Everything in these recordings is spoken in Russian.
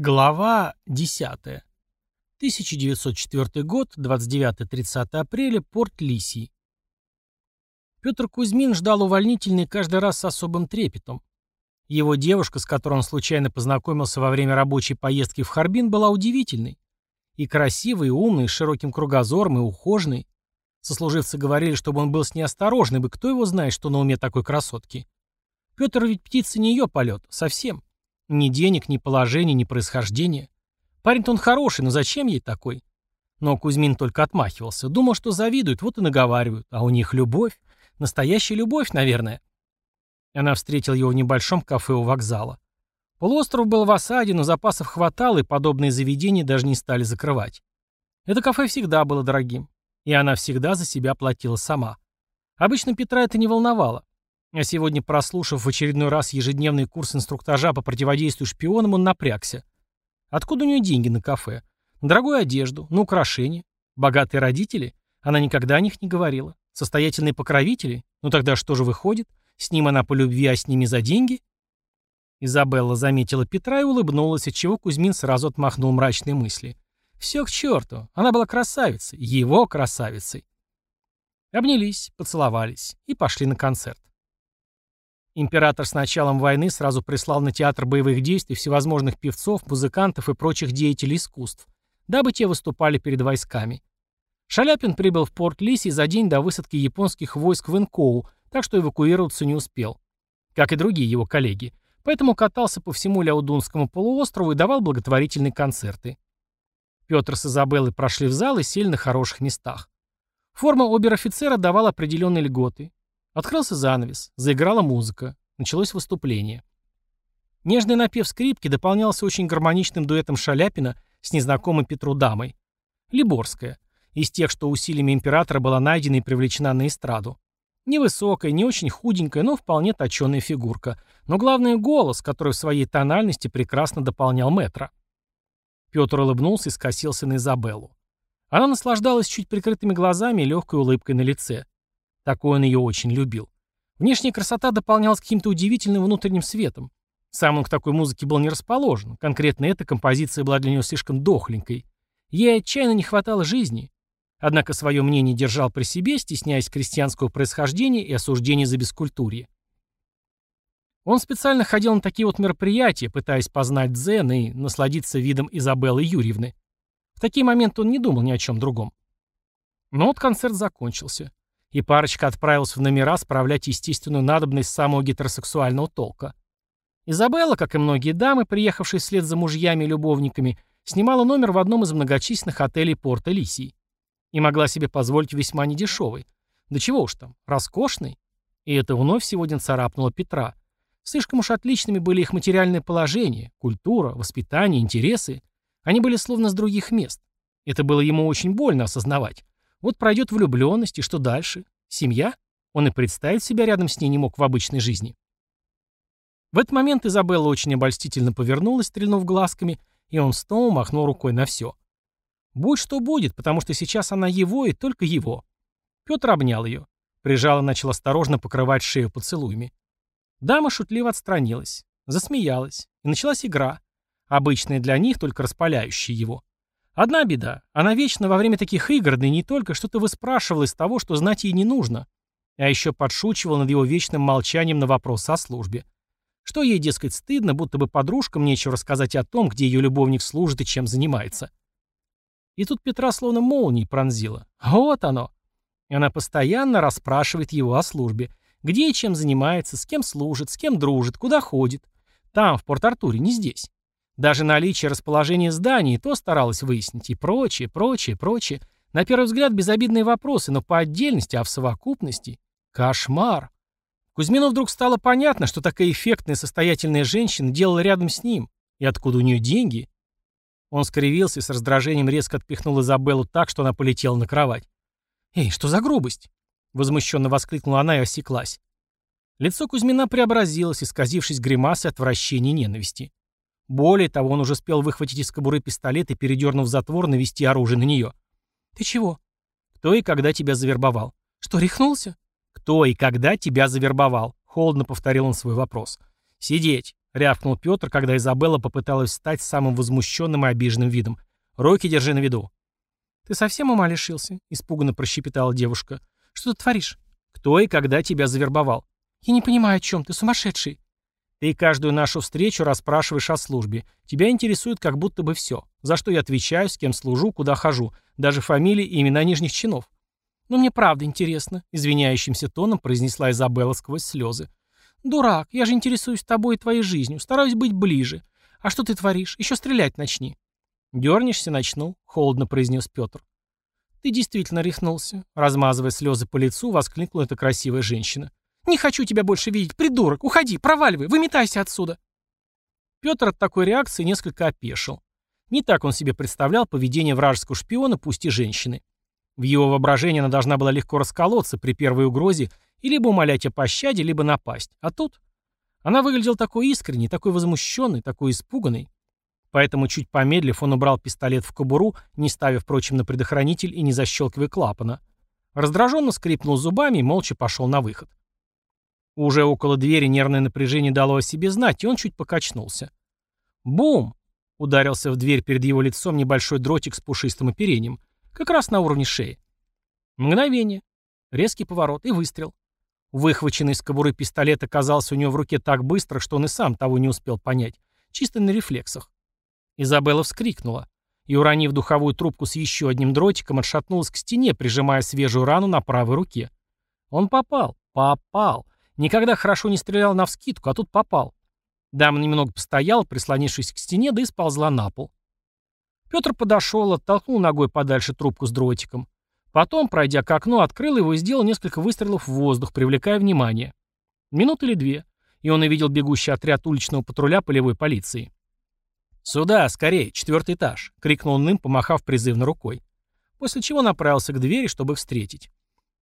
Глава 10. 1904 год, 29-30 апреля, порт Лисий. Петр Кузьмин ждал увольнительный каждый раз с особым трепетом. Его девушка, с которой он случайно познакомился во время рабочей поездки в Харбин, была удивительной. И красивой, и умной, с широким кругозором, и ухоженной. Сослуживцы говорили, чтобы он был с ней осторожным, и кто его знает, что на уме такой красотки. Петр ведь птица не ее полет, совсем. Ни денег, ни положения, ни происхождения. Парень-то он хороший, но зачем ей такой? Но Кузьмин только отмахивался. Думал, что завидуют, вот и наговаривают. А у них любовь. Настоящая любовь, наверное. Она встретила его в небольшом кафе у вокзала. Полуостров был в осаде, но запасов хватало, и подобные заведения даже не стали закрывать. Это кафе всегда было дорогим. И она всегда за себя платила сама. Обычно Петра это не волновало. А сегодня, прослушав в очередной раз ежедневный курс инструктажа по противодействию шпионам, он напрягся. Откуда у нее деньги на кафе? На дорогую одежду, на украшения? Богатые родители? Она никогда о них не говорила. Состоятельные покровители? Ну тогда что же выходит? С ним она по любви, а с ними за деньги? Изабелла заметила Петра и улыбнулась, отчего Кузьмин сразу отмахнул мрачные мысли. Все к черту. Она была красавицей. Его красавицей. Обнялись, поцеловались и пошли на концерт. Император с началом войны сразу прислал на театр боевых действий всевозможных певцов, музыкантов и прочих деятелей искусств, дабы те выступали перед войсками. Шаляпин прибыл в порт Лиси за день до высадки японских войск в Инкоу, так что эвакуироваться не успел. Как и другие его коллеги. Поэтому катался по всему Ляудунскому полуострову и давал благотворительные концерты. Петр с Изабеллой прошли в зал и сели на хороших местах. Форма обер-офицера давала определенные льготы. Открылся занавес, заиграла музыка, началось выступление. Нежный напев скрипки дополнялся очень гармоничным дуэтом Шаляпина с незнакомой Петру дамой. Либорская, из тех, что усилиями императора была найдена и привлечена на эстраду. Невысокая, не очень худенькая, но вполне точеная фигурка. Но главное — голос, который в своей тональности прекрасно дополнял метра. Петр улыбнулся и скосился на Изабеллу. Она наслаждалась чуть прикрытыми глазами и легкой улыбкой на лице. Такой он ее очень любил. Внешняя красота дополнялась каким-то удивительным внутренним светом. Сам он к такой музыке был не расположен. Конкретно эта композиция была для него слишком дохленькой. Ей отчаянно не хватало жизни. Однако свое мнение держал при себе, стесняясь крестьянского происхождения и осуждения за бескультурье. Он специально ходил на такие вот мероприятия, пытаясь познать дзен и насладиться видом Изабеллы Юрьевны. В такие моменты он не думал ни о чем другом. Но вот концерт закончился и парочка отправилась в номера справлять естественную надобность самого гетеросексуального толка. Изабелла, как и многие дамы, приехавшие вслед за мужьями и любовниками, снимала номер в одном из многочисленных отелей порта Лисии. И могла себе позволить весьма недешевый. Да чего уж там, роскошный. И это вновь сегодня царапнуло Петра. Слишком уж отличными были их материальное положение, культура, воспитание, интересы. Они были словно с других мест. Это было ему очень больно осознавать. Вот пройдет влюбленность, и что дальше? Семья? Он и представить себя рядом с ней не мог в обычной жизни. В этот момент Изабелла очень обольстительно повернулась, стрельнув глазками, и он снова махнул рукой на все. Будь что будет, потому что сейчас она его и только его. Петр обнял ее. Прижал и начал осторожно покрывать шею поцелуями. Дама шутливо отстранилась, засмеялась, и началась игра. Обычная для них, только распаляющая его. Одна беда. Она вечно во время таких игр, да и не только, что-то выспрашивала из того, что знать ей не нужно. А еще подшучивал над его вечным молчанием на вопрос о службе. Что ей, дескать, стыдно, будто бы подружкам нечего рассказать о том, где ее любовник служит и чем занимается. И тут Петра словно молнией пронзила. Вот оно. И она постоянно расспрашивает его о службе. Где и чем занимается, с кем служит, с кем дружит, куда ходит. Там, в Порт-Артуре, не здесь. Даже наличие расположения зданий то старалась выяснить, и прочее, прочее, прочее. На первый взгляд безобидные вопросы, но по отдельности, а в совокупности — кошмар. Кузьмину вдруг стало понятно, что такая эффектная состоятельная женщина делала рядом с ним, и откуда у нее деньги. Он скривился и с раздражением резко отпихнул Изабеллу так, что она полетела на кровать. «Эй, что за грубость?» — возмущенно воскликнула она и осеклась. Лицо Кузьмина преобразилось, исказившись гримасой отвращения и ненависти. Более того, он уже успел выхватить из кобуры пистолет и, передернув затвор, навести оружие на нее. «Ты чего?» «Кто и когда тебя завербовал?» «Что, рехнулся?» «Кто и когда тебя завербовал?» Холодно повторил он свой вопрос. «Сидеть!» — рявкнул Петр, когда Изабелла попыталась встать самым возмущенным и обиженным видом. «Руки держи на виду». «Ты совсем ума лишился?» — испуганно прощепетала девушка. «Что ты творишь?» «Кто и когда тебя завербовал?» «Я не понимаю, о чем ты, сумасшедший». «Ты каждую нашу встречу расспрашиваешь о службе. Тебя интересует как будто бы все. За что я отвечаю, с кем служу, куда хожу. Даже фамилии и имена нижних чинов». «Ну, мне правда интересно», — извиняющимся тоном произнесла Изабелла сквозь слезы. «Дурак, я же интересуюсь тобой и твоей жизнью, стараюсь быть ближе. А что ты творишь? Еще стрелять начни». «Дернешься, начну», — холодно произнес Петр. «Ты действительно рехнулся», — размазывая слезы по лицу, воскликнула эта красивая женщина. «Не хочу тебя больше видеть, придурок! Уходи, проваливай, выметайся отсюда!» Петр от такой реакции несколько опешил. Не так он себе представлял поведение вражеского шпиона, пусть и женщины. В его воображении она должна была легко расколоться при первой угрозе и либо умолять о пощаде, либо напасть. А тут она выглядела такой искренней, такой возмущенной, такой испуганной. Поэтому, чуть помедлив, он убрал пистолет в кобуру, не ставя, впрочем, на предохранитель и не защелкивая клапана. Раздраженно скрипнул зубами и молча пошел на выход. Уже около двери нервное напряжение дало о себе знать, и он чуть покачнулся. «Бум!» — ударился в дверь перед его лицом небольшой дротик с пушистым оперением, как раз на уровне шеи. Мгновение. Резкий поворот и выстрел. Выхваченный из кобуры пистолет оказался у него в руке так быстро, что он и сам того не успел понять. Чисто на рефлексах. Изабелла вскрикнула и, уронив духовую трубку с еще одним дротиком, отшатнулась к стене, прижимая свежую рану на правой руке. Он попал. Попал. Никогда хорошо не стрелял навскидку, а тут попал. Дама немного постояла, прислонившись к стене, да и сползла на пол. Петр подошел, оттолкнул ногой подальше трубку с дротиком. Потом, пройдя к окну, открыл его и сделал несколько выстрелов в воздух, привлекая внимание. Минут или две, и он увидел бегущий отряд уличного патруля полевой полиции. «Сюда, скорее, четвертый этаж!» — крикнул он им, помахав призывно рукой. После чего направился к двери, чтобы встретить.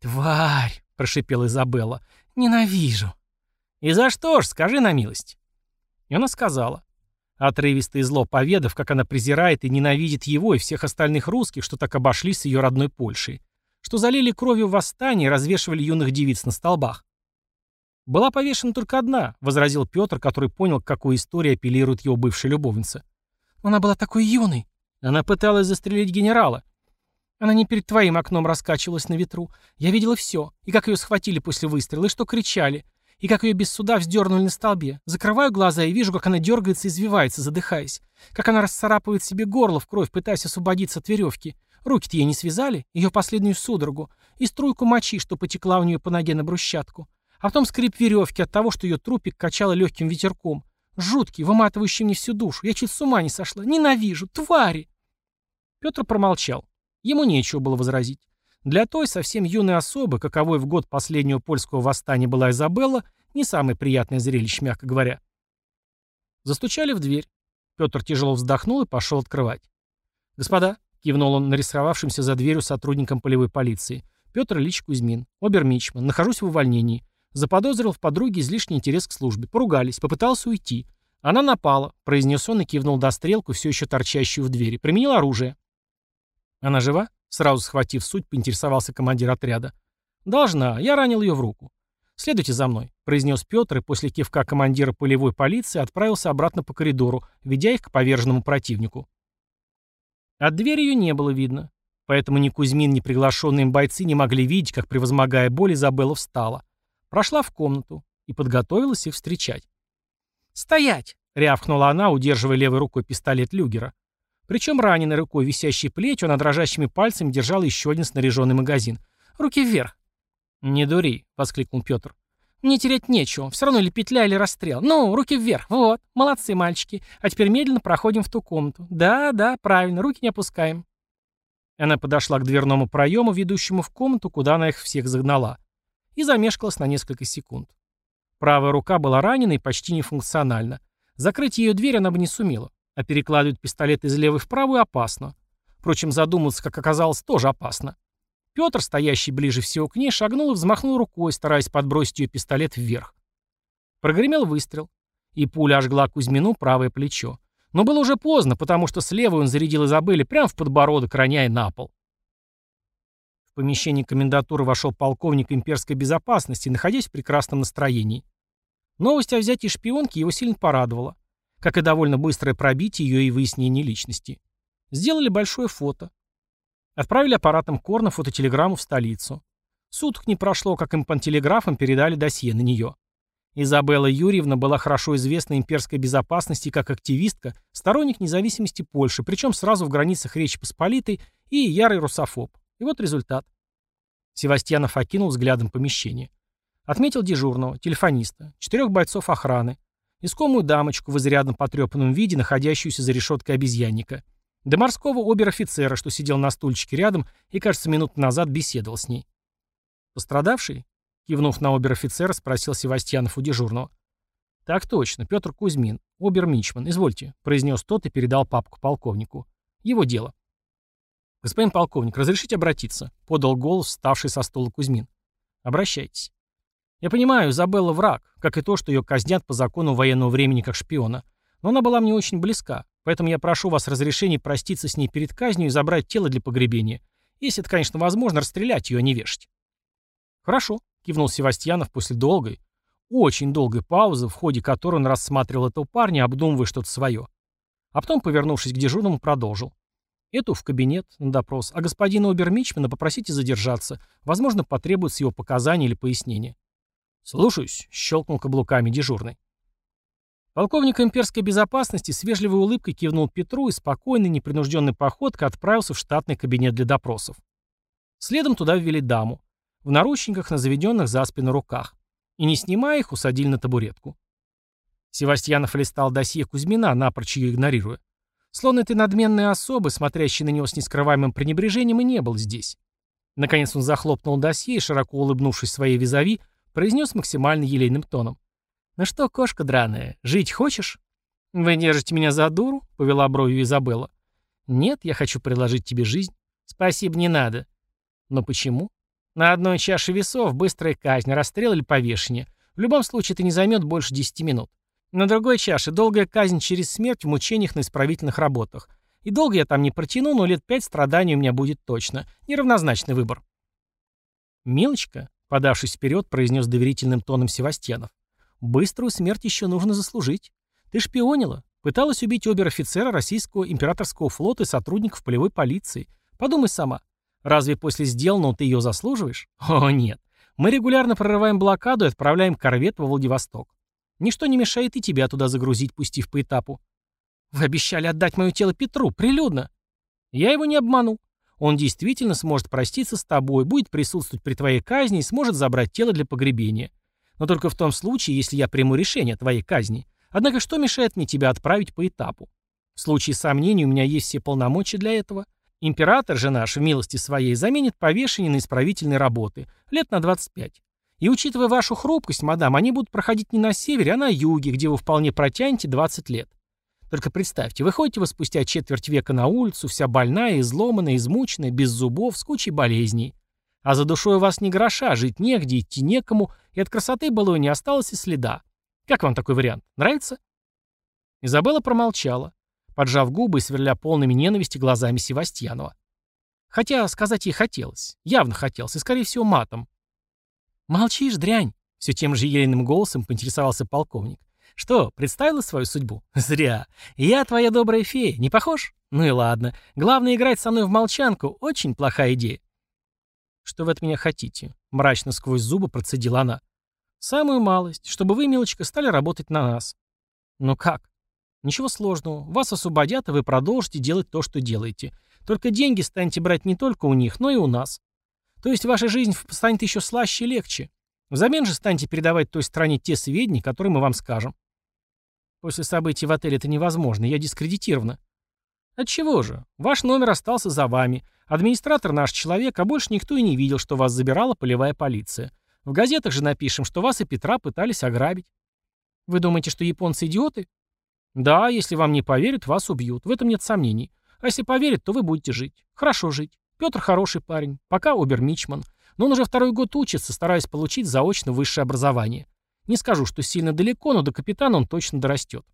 «Тварь!» — прошипела Изабелла. «Ненавижу!» «И за что ж, скажи на милость!» И она сказала. Отрывисто и зло поведав, как она презирает и ненавидит его и всех остальных русских, что так обошлись с ее родной Польшей, что залили кровью восстание и развешивали юных девиц на столбах. «Была повешена только одна», — возразил Петр, который понял, к какой истории апеллирует его бывшая любовница. Она была такой юной. Она пыталась застрелить генерала. Она не перед твоим окном раскачивалась на ветру. Я видела все. И как ее схватили после выстрела, и что кричали. И как ее без суда вздернули на столбе. Закрываю глаза и вижу, как она дергается и извивается, задыхаясь. Как она расцарапывает себе горло в кровь, пытаясь освободиться от веревки. Руки-то ей не связали, ее последнюю судорогу. И струйку мочи, что потекла у нее по ноге на брусчатку. А потом скрип веревки от того, что ее трупик качало легким ветерком. Жуткий, выматывающий мне всю душу. Я чуть с ума не сошла. Ненавижу. Твари!» Петр промолчал. Ему нечего было возразить. Для той совсем юной особы, каковой в год последнего польского восстания была Изабелла, не самое приятное зрелище, мягко говоря. Застучали в дверь. Петр тяжело вздохнул и пошел открывать. «Господа», — кивнул он нарисовавшимся за дверью сотрудникам полевой полиции, «Петр Ильич Кузьмин, обермичман, нахожусь в увольнении. Заподозрил в подруге излишний интерес к службе. Поругались, попытался уйти. Она напала, произнес он и кивнул до стрелку, все еще торчащую в двери. Применил оружие. Она жива? Сразу схватив суть, поинтересовался командир отряда. Должна, я ранил ее в руку. «Следуйте за мной», — произнес Петр и после кивка командира полевой полиции отправился обратно по коридору, ведя их к поверженному противнику. От двери ее не было видно, поэтому ни Кузьмин, ни приглашенные им бойцы не могли видеть, как, превозмогая боль, Изабелла встала. Прошла в комнату и подготовилась их встречать. «Стоять!» — рявкнула она, удерживая левой рукой пистолет Люгера. Причем раненой рукой, висящей плетью, она дрожащими пальцами держала еще один снаряженный магазин. «Руки вверх!» «Не дури!» — воскликнул Петр. «Мне терять нечего. Все равно или петля, или расстрел. Ну, руки вверх. Вот. Молодцы, мальчики. А теперь медленно проходим в ту комнату. Да, да, правильно. Руки не опускаем». Она подошла к дверному проему, ведущему в комнату, куда она их всех загнала и замешкалась на несколько секунд. Правая рука была ранена и почти нефункциональна. Закрыть ее дверь она бы не сумела, а перекладывать пистолет из левой в правую опасно. Впрочем, задуматься, как оказалось, тоже опасно. Петр, стоящий ближе всего к ней, шагнул и взмахнул рукой, стараясь подбросить ее пистолет вверх. Прогремел выстрел, и пуля ожгла Кузьмину правое плечо. Но было уже поздно, потому что слева он зарядил Изабелле прямо в подбородок, роняя на пол. В помещение комендатуры вошел полковник имперской безопасности, находясь в прекрасном настроении. Новость о взятии шпионки его сильно порадовала, как и довольно быстрое пробитие ее и выяснение личности. Сделали большое фото. Отправили аппаратом Корна фототелеграмму в столицу. Суток не прошло, как им по телеграфам передали досье на нее. Изабелла Юрьевна была хорошо известна имперской безопасности как активистка, сторонник независимости Польши, причем сразу в границах Речи Посполитой и ярый русофоб. И вот результат. Севастьянов окинул взглядом помещение. Отметил дежурного, телефониста, четырех бойцов охраны, искомую дамочку в изрядно потрепанном виде, находящуюся за решеткой обезьянника, до морского обер-офицера, что сидел на стульчике рядом и, кажется, минуту назад беседовал с ней. Пострадавший? Кивнув на обер-офицера, спросил Севастьянов у дежурного. «Так точно, Петр Кузьмин, обер-мичман, извольте», — произнес тот и передал папку полковнику. «Его дело». «Господин полковник, разрешите обратиться?» — подал голос, вставший со стула Кузьмин. «Обращайтесь». «Я понимаю, Изабелла враг, как и то, что ее казнят по закону военного времени как шпиона. Но она была мне очень близка, поэтому я прошу вас разрешения проститься с ней перед казнью и забрать тело для погребения. Если это, конечно, возможно, расстрелять ее, а не вешать». «Хорошо», — кивнул Севастьянов после долгой, очень долгой паузы, в ходе которой он рассматривал этого парня, обдумывая что-то свое. А потом, повернувшись к дежурному, продолжил. Эту в кабинет на допрос, а господина Обермичмана попросите задержаться. Возможно, потребуется его показания или пояснения. «Слушаюсь», — щелкнул каблуками дежурный. Полковник имперской безопасности с вежливой улыбкой кивнул Петру и спокойной, непринужденной походкой отправился в штатный кабинет для допросов. Следом туда ввели даму в наручниках на заведенных за спину руках, и, не снимая их, усадили на табуретку. Севастьянов листал досье Кузьмина, напрочь ее игнорируя. Словно этой надменной особы, смотрящей на него с нескрываемым пренебрежением, и не был здесь. Наконец он захлопнул досье и, широко улыбнувшись своей визави, произнес максимально елейным тоном. «Ну что, кошка драная, жить хочешь?» «Вы держите меня за дуру?» — повела бровью Изабелла. «Нет, я хочу предложить тебе жизнь». «Спасибо, не надо». «Но почему?» На одной чаше весов быстрая казнь, расстрел или повешение. В любом случае это не займет больше 10 минут. На другой чаше долгая казнь через смерть в мучениях на исправительных работах. И долго я там не протяну, но лет пять страданий у меня будет точно. Неравнозначный выбор. «Милочка», подавшись вперед, произнес доверительным тоном Севастьянов. «Быструю смерть еще нужно заслужить. Ты шпионила, пыталась убить обер-офицера российского императорского флота и сотрудников полевой полиции. Подумай сама, Разве после сделанного ты ее заслуживаешь? О, нет. Мы регулярно прорываем блокаду и отправляем корвет во Владивосток. Ничто не мешает и тебя туда загрузить, пустив по этапу. Вы обещали отдать мое тело Петру, прилюдно. Я его не обману. Он действительно сможет проститься с тобой, будет присутствовать при твоей казни и сможет забрать тело для погребения. Но только в том случае, если я приму решение о твоей казни. Однако что мешает мне тебя отправить по этапу? В случае сомнений у меня есть все полномочия для этого. Император же наш, в милости своей, заменит повешение на исправительные работы, лет на 25. И учитывая вашу хрупкость, мадам, они будут проходить не на севере, а на юге, где вы вполне протянете 20 лет. Только представьте, выходите вы спустя четверть века на улицу, вся больная, изломанная, измученная, без зубов, с кучей болезней. А за душой у вас ни гроша, жить негде, идти некому, и от красоты былой не осталось и следа. Как вам такой вариант? Нравится?» Изабелла промолчала поджав губы и сверля полными ненависти глазами Севастьянова. Хотя сказать ей хотелось, явно хотелось, и, скорее всего, матом. «Молчишь, дрянь!» — все тем же елейным голосом поинтересовался полковник. «Что, представила свою судьбу? Зря. Я твоя добрая фея, не похож? Ну и ладно. Главное, играть со мной в молчанку — очень плохая идея». «Что вы от меня хотите?» — мрачно сквозь зубы процедила она. «Самую малость, чтобы вы, милочка, стали работать на нас». «Ну как? Ничего сложного. Вас освободят, и вы продолжите делать то, что делаете. Только деньги станете брать не только у них, но и у нас. То есть ваша жизнь станет еще слаще и легче. Взамен же станете передавать той стране те сведения, которые мы вам скажем. После событий в отеле это невозможно, я дискредитирована. Отчего же? Ваш номер остался за вами. Администратор наш человек, а больше никто и не видел, что вас забирала полевая полиция. В газетах же напишем, что вас и Петра пытались ограбить. Вы думаете, что японцы идиоты? Да, если вам не поверят, вас убьют. В этом нет сомнений. А если поверят, то вы будете жить. Хорошо жить. Петр хороший парень. Пока обермичман. Но он уже второй год учится, стараясь получить заочно высшее образование. Не скажу, что сильно далеко, но до капитана он точно дорастет.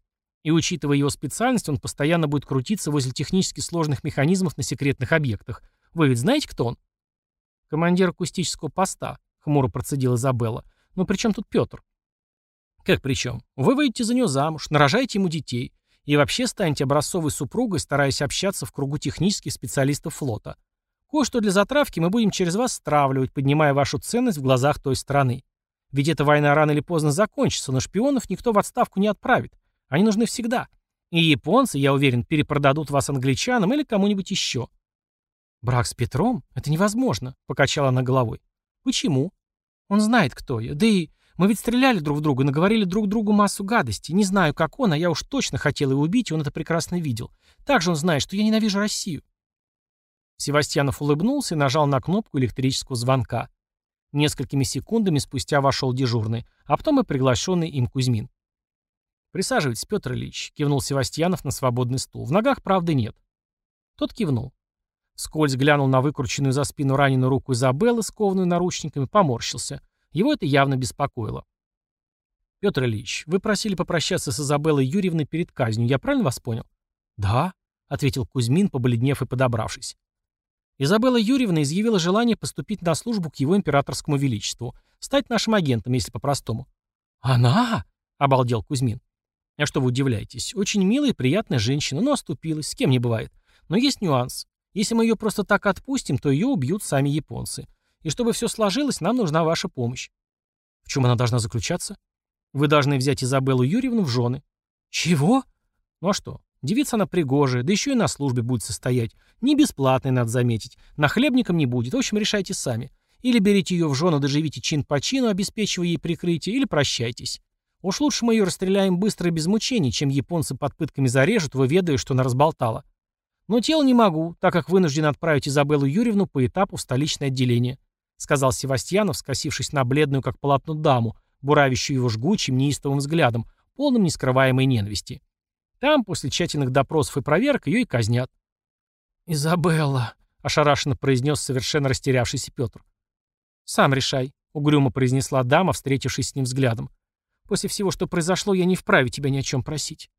И учитывая его специальность, он постоянно будет крутиться возле технически сложных механизмов на секретных объектах. Вы ведь знаете, кто он? Командир акустического поста, хмуро процедила Изабелла. Но при чем тут Петр? Как причем? Вы выйдете за нее замуж, нарожаете ему детей и вообще станете образцовой супругой, стараясь общаться в кругу технических специалистов флота. Кое-что для затравки мы будем через вас стравливать, поднимая вашу ценность в глазах той страны. Ведь эта война рано или поздно закончится, но шпионов никто в отставку не отправит. Они нужны всегда. И японцы, я уверен, перепродадут вас англичанам или кому-нибудь еще. Брак с Петром? Это невозможно, покачала она головой. Почему? Он знает, кто я. Да и мы ведь стреляли друг в друга, наговорили друг другу массу гадостей. Не знаю, как он, а я уж точно хотел его убить, и он это прекрасно видел. Также он знает, что я ненавижу Россию. Севастьянов улыбнулся и нажал на кнопку электрического звонка. Несколькими секундами спустя вошел дежурный, а потом и приглашенный им Кузьмин. «Присаживайтесь, Петр Ильич», — кивнул Севастьянов на свободный стул. «В ногах, правды, нет». Тот кивнул. Скользь глянул на выкрученную за спину раненую руку Изабеллы, скованную наручниками, поморщился. Его это явно беспокоило. «Петр Ильич, вы просили попрощаться с Изабеллой Юрьевной перед казнью, я правильно вас понял?» «Да», — ответил Кузьмин, побледнев и подобравшись. Изабелла Юрьевна изъявила желание поступить на службу к его императорскому величеству, стать нашим агентом, если по-простому. «Она?» — обалдел Кузьмин. «А что вы удивляетесь? Очень милая и приятная женщина, но оступилась, с кем не бывает. Но есть нюанс. Если мы ее просто так отпустим, то ее убьют сами японцы. И чтобы все сложилось, нам нужна ваша помощь. В чем она должна заключаться? Вы должны взять Изабеллу Юрьевну в жены. Чего? Ну а что? Девица она пригожая, да еще и на службе будет состоять. Не бесплатной, надо заметить. На хлебником не будет. В общем, решайте сами. Или берите ее в жену, доживите чин по чину, обеспечивая ей прикрытие, или прощайтесь. Уж лучше мы ее расстреляем быстро и без мучений, чем японцы под пытками зарежут, выведая, что она разболтала. Но тело не могу, так как вынужден отправить Изабеллу Юрьевну по этапу в столичное отделение. — сказал Севастьянов, скосившись на бледную, как полотно, даму, буравящую его жгучим, неистовым взглядом, полным нескрываемой ненависти. Там, после тщательных допросов и проверок, ее и казнят. «Изабелла», — ошарашенно произнес совершенно растерявшийся Петр. «Сам решай», — угрюмо произнесла дама, встретившись с ним взглядом. «После всего, что произошло, я не вправе тебя ни о чем просить».